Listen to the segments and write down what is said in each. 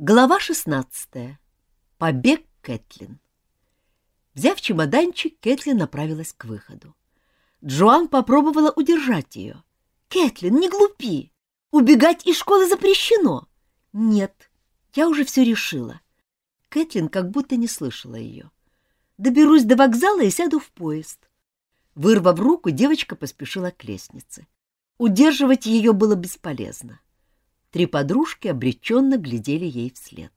Глава 16. Побег Кэтлин. Взяв чемоданчик, Кэтлин направилась к выходу. Джоан попробовала удержать ее. «Кэтлин, не глупи! Убегать из школы запрещено!» «Нет, я уже все решила». Кэтлин как будто не слышала ее. «Доберусь до вокзала и сяду в поезд». Вырвав руку, девочка поспешила к лестнице. Удерживать ее было бесполезно. Три подружки обреченно глядели ей вслед.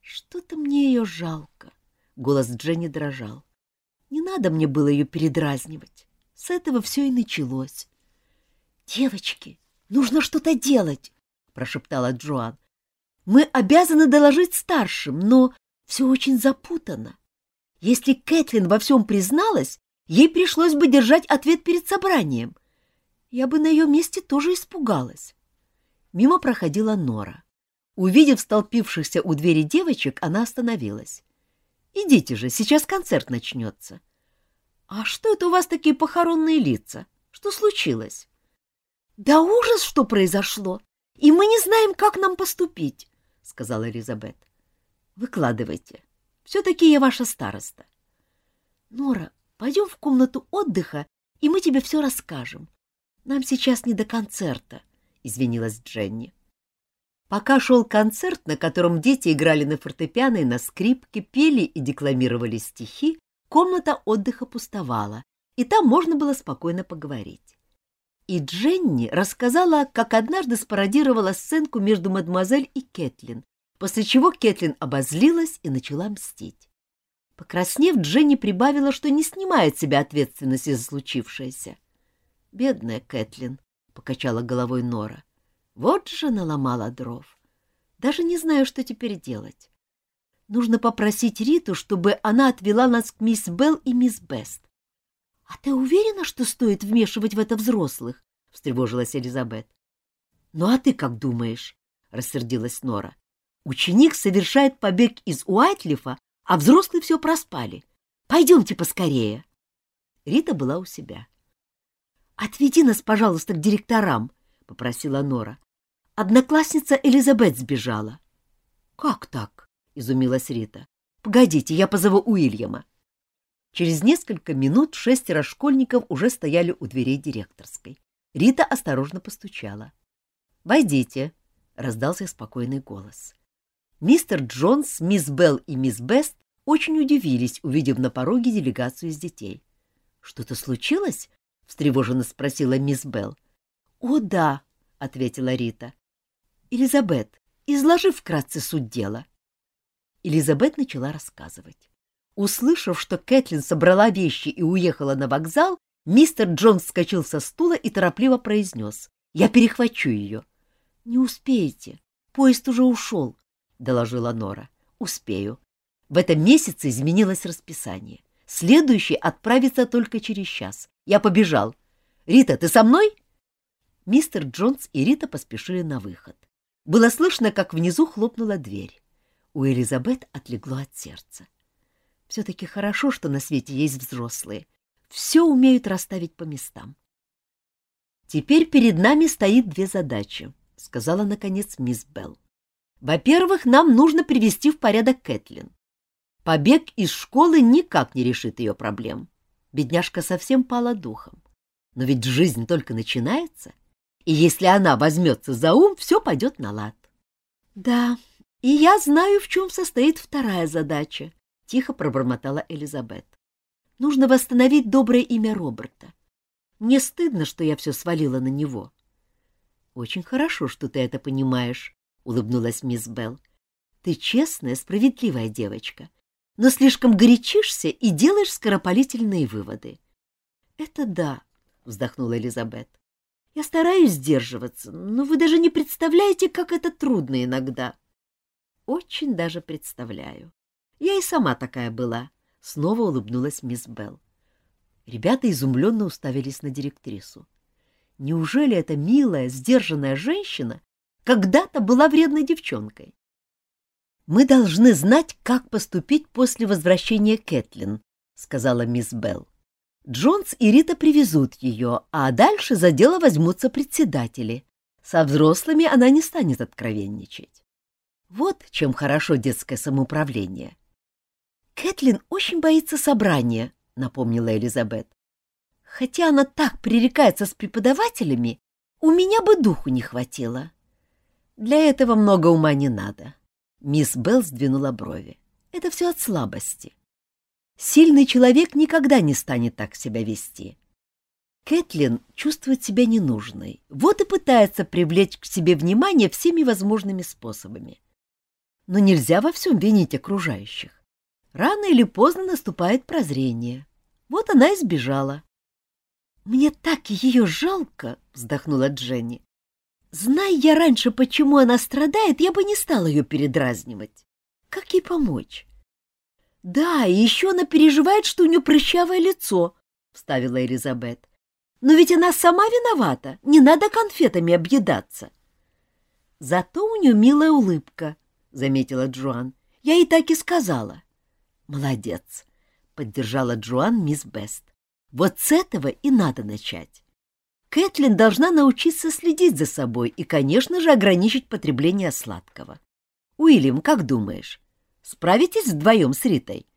«Что-то мне ее жалко», — голос Дженни дрожал. «Не надо мне было ее передразнивать. С этого все и началось». «Девочки, нужно что-то делать», — прошептала Джоан. «Мы обязаны доложить старшим, но все очень запутано. Если Кэтлин во всем призналась, ей пришлось бы держать ответ перед собранием. Я бы на ее месте тоже испугалась». Мимо проходила Нора. Увидев столпившихся у двери девочек, она остановилась. «Идите же, сейчас концерт начнется». «А что это у вас такие похоронные лица? Что случилось?» «Да ужас, что произошло! И мы не знаем, как нам поступить», — сказала Элизабет. «Выкладывайте. Все-таки я ваша староста». «Нора, пойдем в комнату отдыха, и мы тебе все расскажем. Нам сейчас не до концерта», извинилась Дженни. Пока шел концерт, на котором дети играли на фортепиано и на скрипке, пели и декламировали стихи, комната отдыха пустовала, и там можно было спокойно поговорить. И Дженни рассказала, как однажды спародировала сценку между мадемуазель и Кэтлин, после чего Кэтлин обозлилась и начала мстить. Покраснев, Дженни прибавила, что не снимает себя ответственности за случившееся. Бедная Кэтлин, — покачала головой Нора. Вот же наломала дров. Даже не знаю, что теперь делать. Нужно попросить Риту, чтобы она отвела нас к мисс Белл и мисс Бест. — А ты уверена, что стоит вмешивать в это взрослых? — встревожилась Элизабет. — Ну а ты как думаешь? — рассердилась Нора. — Ученик совершает побег из Уайтлифа, а взрослые все проспали. Пойдемте поскорее. Рита была у себя. «Отведи нас, пожалуйста, к директорам», — попросила Нора. «Одноклассница Элизабет сбежала». «Как так?» — изумилась Рита. «Погодите, я позову Уильяма». Через несколько минут шестеро школьников уже стояли у дверей директорской. Рита осторожно постучала. «Войдите», — раздался спокойный голос. Мистер Джонс, мисс Белл и мисс Бест очень удивились, увидев на пороге делегацию из детей. «Что-то случилось?» — встревоженно спросила мисс Белл. «О, да», — ответила Рита. «Элизабет, изложи вкратце суть дела». Элизабет начала рассказывать. Услышав, что Кэтлин собрала вещи и уехала на вокзал, мистер Джонс вскочил со стула и торопливо произнес. «Я перехвачу ее». «Не успеете. Поезд уже ушел», — доложила Нора. «Успею. В этом месяце изменилось расписание. Следующий отправится только через час. Я побежал. Рита, ты со мной? Мистер Джонс и Рита поспешили на выход. Было слышно, как внизу хлопнула дверь. У Элизабет отлегло от сердца. Все-таки хорошо, что на свете есть взрослые. Все умеют расставить по местам. Теперь перед нами стоит две задачи, — сказала, наконец, мисс Белл. Во-первых, нам нужно привести в порядок Кэтлин. Побег из школы никак не решит ее проблем. Бедняжка совсем пала духом. Но ведь жизнь только начинается, и если она возьмется за ум, все пойдет на лад. — Да, и я знаю, в чем состоит вторая задача, — тихо пробормотала Элизабет. — Нужно восстановить доброе имя Роберта. Мне стыдно, что я все свалила на него. — Очень хорошо, что ты это понимаешь, — улыбнулась мисс Белл. — Ты честная, справедливая девочка, но слишком горячишься и делаешь скоропалительные выводы. — Это да, — вздохнула Элизабет. — Я стараюсь сдерживаться, но вы даже не представляете, как это трудно иногда. — Очень даже представляю. Я и сама такая была, — снова улыбнулась мисс Белл. Ребята изумленно уставились на директрису. Неужели эта милая, сдержанная женщина когда-то была вредной девчонкой? «Мы должны знать, как поступить после возвращения Кэтлин», — сказала мисс Белл. «Джонс и Рита привезут ее, а дальше за дело возьмутся председатели. Со взрослыми она не станет откровенничать». Вот чем хорошо детское самоуправление. Кэтлин очень боится собрания, напомнила Элизабет. Хотя она так пререкается с преподавателями, у меня бы духу не хватило. Для этого много ума не надо. Мисс Белл сдвинула брови. Это все от слабости. Сильный человек никогда не станет так себя вести. Кэтлин чувствует себя ненужной, вот и пытается привлечь к себе внимание всеми возможными способами. Но нельзя во всем винить окружающих. Рано или поздно наступает прозрение. Вот она и сбежала. «Мне так ее жалко!» — вздохнула Дженни. «Зная я раньше, почему она страдает, я бы не стала ее передразнивать. Как ей помочь?» «Да, и еще она переживает, что у нее прыщавое лицо», — вставила Элизабет. «Но ведь она сама виновата, не надо конфетами объедаться». «Зато у нее милая улыбка», — заметила Джоан. «Я ей так и сказала». «Молодец», — поддержала Джоан мисс Бест. «Вот с этого и надо начать. Кэтлин должна научиться следить за собой и, конечно же, ограничить потребление сладкого. Уильям, как думаешь, Справитесь вдвоем с Ритой?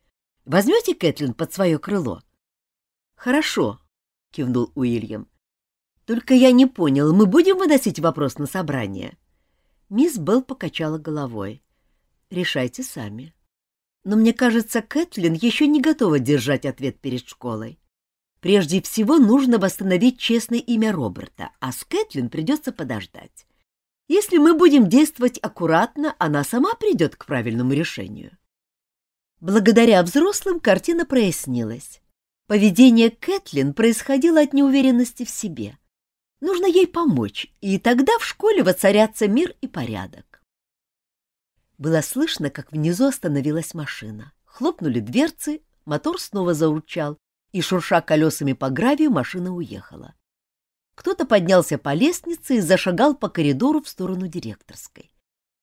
Возьмете Кэтлин под свое крыло? — Хорошо, — кивнул Уильям. — Только я не понял, мы будем выносить вопрос на собрание? Мисс Белл покачала головой. — Решайте сами. Но мне кажется, Кэтлин еще не готова держать ответ перед школой. Прежде всего нужно восстановить честное имя Роберта, а с Кэтлин придется подождать. Если мы будем действовать аккуратно, она сама придет к правильному решению. Благодаря взрослым картина прояснилась. Поведение Кэтлин происходило от неуверенности в себе. Нужно ей помочь, и тогда в школе воцарятся мир и порядок. Было слышно, как внизу остановилась машина. Хлопнули дверцы, мотор снова заурчал, и, шурша колесами по гравию, машина уехала. Кто-то поднялся по лестнице и зашагал по коридору в сторону директорской.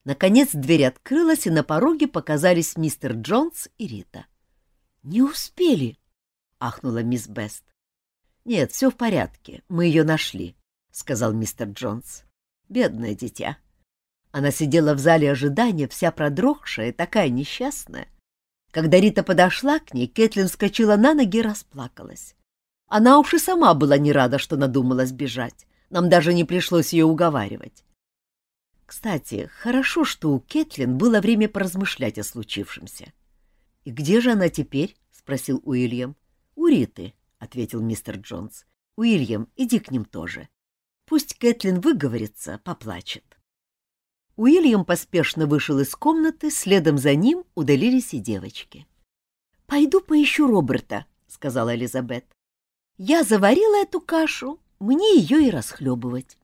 Наконец дверь открылась, и на пороге показались мистер Джонс и Рита. — Не успели! — ахнула мисс Бест. — Нет, все в порядке, мы ее нашли, — сказал мистер Джонс. — Бедное дитя. Она сидела в зале ожидания, вся продрогшая, такая несчастная. Когда Рита подошла к ней, Кэтлин вскочила на ноги и расплакалась. Она уж и сама была не рада, что надумала сбежать. Нам даже не пришлось ее уговаривать. Кстати, хорошо, что у Кэтлин было время поразмышлять о случившемся. — И где же она теперь? — спросил Уильям. — У Риты, — ответил мистер Джонс. — Уильям, иди к ним тоже. Пусть Кэтлин выговорится, поплачет. Уильям поспешно вышел из комнаты, следом за ним удалились и девочки. — Пойду поищу Роберта, — сказала Элизабет. Я заварила эту кашу, мне ее и расхлебывать.